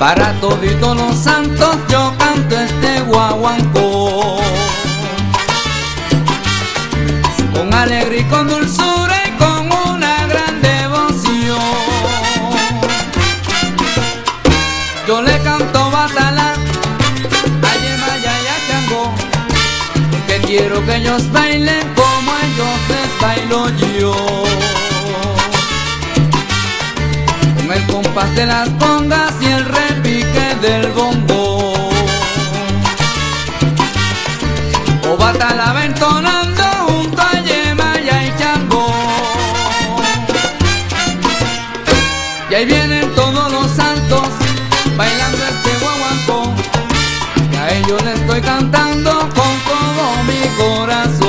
Para toditos los santos yo canto este guaguancó. Con alegría y con dulzura y con una gran devoción. Yo le canto batalá, aye maya chango, que quiero que ellos bailen como ellos les bailo yo. Con el compás de las Y ahí vienen todos los santos bailando este guaguancó. Y a ellos les estoy cantando con todo mi corazón.